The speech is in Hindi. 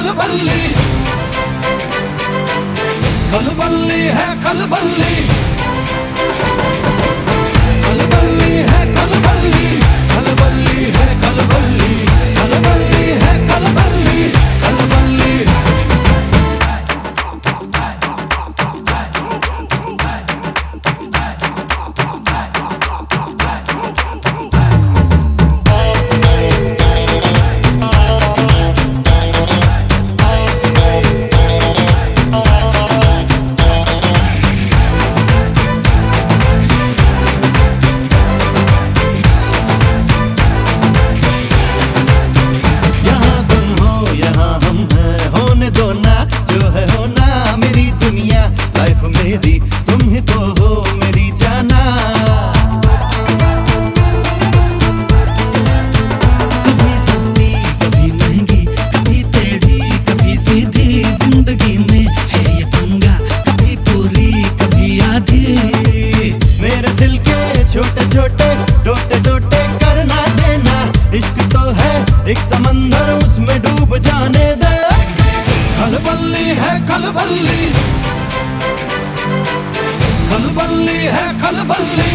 खलबल्ली खलबल्ली है खलबल्ली डोटे डोटे करना देना, इश्क तो है, एक समंदर उसमें डूब जाने दे। खलबल्ली है खलबल्ली खलबल्ली है खलबल्ली